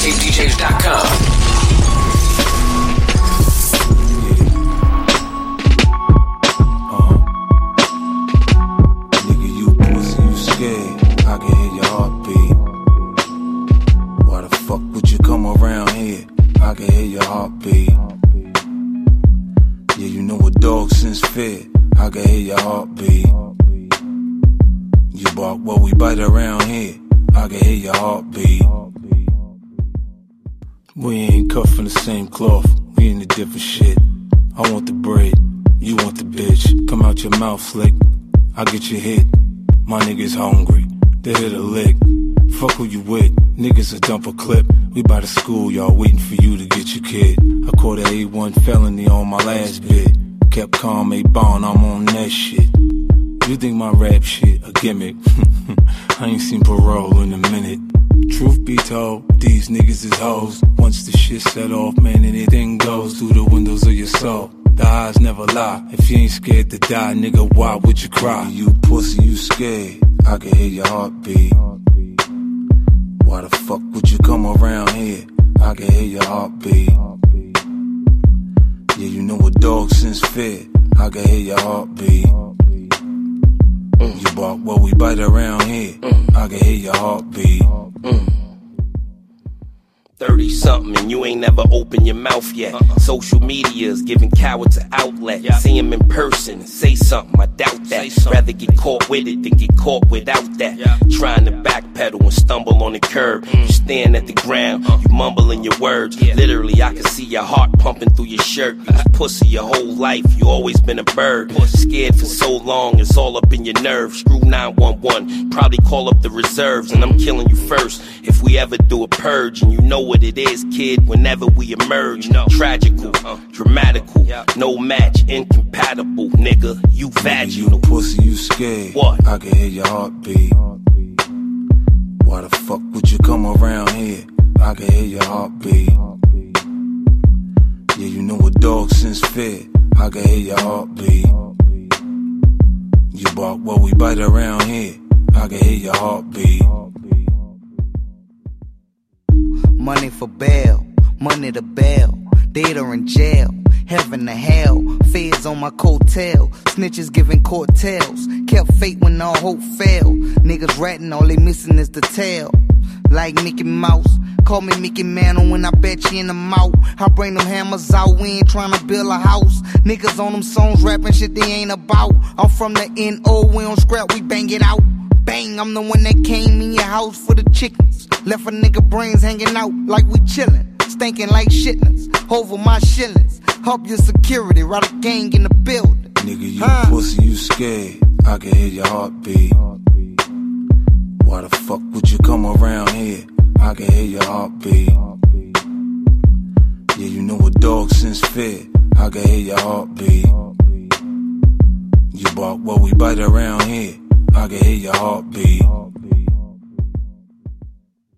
mixtapedjs.com. Nigga, you pussy, you scared. I can hear your heartbeat. Why the fuck would you come around here? I can hear your heartbeat. Yeah, you know a dog since fit, I can hear your heartbeat. You bark while we bite around here? I can hear your heartbeat. We ain't cut from the same cloth. We in a different shit. I want the bread. You want the bitch. Come out your mouth, slick. I get you hit. My niggas hungry. They hit a lick. Fuck who you with. Niggas a dump a clip. We by the school, y'all waiting for you to get your kid. I caught a A1 felony on my last bit. Kept calm, a bond, I'm on that shit. You think my rap shit a gimmick? I ain't seen parole in a minute. Be told, these niggas is hoes. Once the shit set off, man, anything goes through the windows of your soul. The eyes never lie. If you ain't scared to die, nigga, why would you cry? You pussy, you scared. I can hear your heartbeat. Why the fuck would you come around here? I can hear your heartbeat. Yeah, you know a dog since fear. I can hear your heartbeat. You bark while we bite around here. I can hear your heartbeat. 30 something and you ain't never opened your mouth yet. Social media's giving cowards an outlet. See him in person, say something, I doubt that. Rather get caught with it than get caught without that. Trying to backpedal and stumble on the curb. You stand at the ground, you mumbling your words. Literally, I can see your heart pumping through your shirt. You was pussy your whole life, you always been a bird. Scared for so long, it's all up in your nerves. Screw 911, probably call up the reserves, and I'm killing you first. If we ever do a purge, and you know what it is, kid, whenever we emerge. Tragical, uh-huh. dramatical, no match, incompatible, nigga. You You vaginal. pussy, you scared. What? I can hear your heartbeat. Why the fuck would you come around here? I can hear your heartbeat. Yeah, you know a dog since fear. I can hear your heartbeat. You bark while we bite around here. I can hear your heartbeat. Money for bail, money to bail. Data in jail, heaven to hell. Feds on my coattail, snitches giving court. Kept fate when all hope failed. Niggas ratting, all they missing is the tail. Like Mickey Mouse, call me Mickey Mantle when I bet you in the mouth. I bring them hammers out, we ain't trying to build a house. Niggas on them songs rapping shit they ain't about. I'm from the NO, we don't scrap, we bang it out. Bang, I'm the one that came in your house for the chickens. Left a nigga brains hanging out like we chillin'. Stinking like shitness. Over my shillings. Help your security, ride a gang in the building. Nigga, you Huh. pussy, you scared. I can hear your heartbeat. Why the fuck would you come around here? I can hear your heartbeat. Yeah, you know a dog since fear. I can hear your heartbeat. You bark while we bite around here. I can hear your heartbeat.